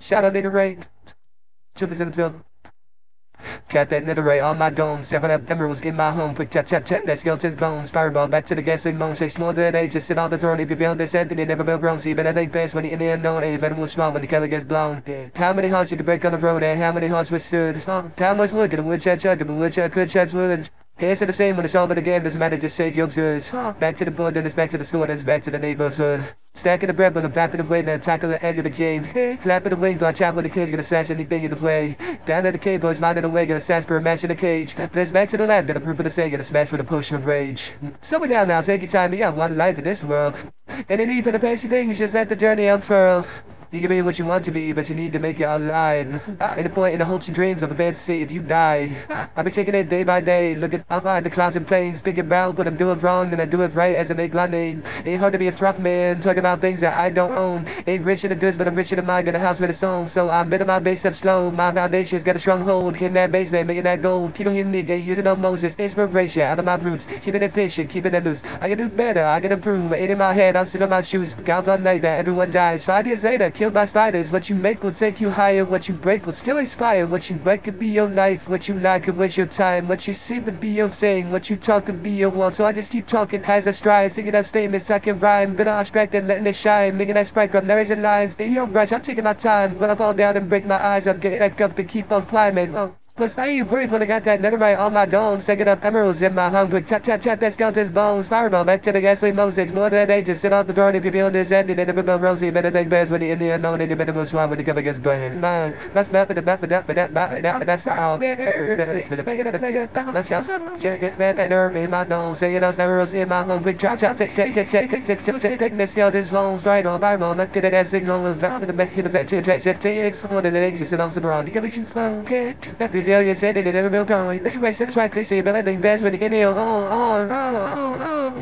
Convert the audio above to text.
Shout out to the rain. Jumpers in the field. Cat that netherite on my dome, seven up emeralds in my home, quick chat chat chat that skeleton's bones, fireball back to the gasoline bone, six more than eight, just sit on the throne, if you build this Anthony, never built bronze, but I think best when the in the unknown, a venom will small when the color gets blown. How many hearts you could break on the road, and how many hearts withstood? Oh, how much wood did a woodchuck chuck, a woodchuck could wood? Here's to the same when it's all but again, doesn't matter, just say your goods. Back to the board, then it's back to the store, then it's back to the neighborhood. Stacking the bread a back of the blade, then tackle the end of the game. Clap of the wing, but chop with the kids, gonna sash anything in the way. Down at the cave, boys, minding the way, gonna sash for a match in the cage. Then back to the lab, gonna prove for the sake, gonna smash with a potion of rage. Slow it down now, take your time, be young, one life in this world. And it even the basic things, just let the journey unfurl. You can be what you want to be, but you need to make it alive. Ah, in the point in the hopes and dreams of a fantasy if you die. Ah, I've been taking it day by day, looking up at the clouds and planes, thinking about what I'm doing wrong and I do it right as I make my name. Ain't hard to be a truck man, talking about things that I don't own. Ain't rich in the goods, but I'm rich in the mind, got a house with a song. So I'm building my base up slow, my foundation's got a strong hold. Hitting that basement, making that gold. Keeping in me, they using up Moses, inspiration out of my roots. Keeping it patient, keeping it loose. I can do better, I can improve. Ain't in my head, I'm sitting on my shoes. Count on night that everyone dies. Five years later, killed by spiders. What you make will take you higher. What you break will still inspire. What you break could be your life. What you like could waste your time. What you see could be your thing. What you talk could be your want. So I just keep talking as I stride. Singing up statements I can rhyme. But I'm and letting it shine. Making that sprite up. There isn't lines. Baby, your brush. I'm taking my time. When I fall down and break my eyes, I'm getting back up and keep on climbing. Oh. Plus, I ain't worried when I got that netherite on my dome. Second up emeralds in my hung quick tap tap tap that skeleton's bones. Fireball back to the gasoline Moses. More than they just sit on the throne if you feel this ending. They never build rosy. Better think bears when the in the unknown. They better move swamp when the cover gets burned. Man, that's bad for the bad for that for that bad that that's how. Let's just check it, man. That nerve in my dome. Say it, emeralds in my hung quick tap tap take take take take take take take take the skeleton's bones. Right on Bible. Look at that signal was bound to the back of the set. Check check check. One of the legs is on the ground. The conviction slow. Okay. That billion sending it in the milk only. Look at my subscribe, click see, but it. Oh.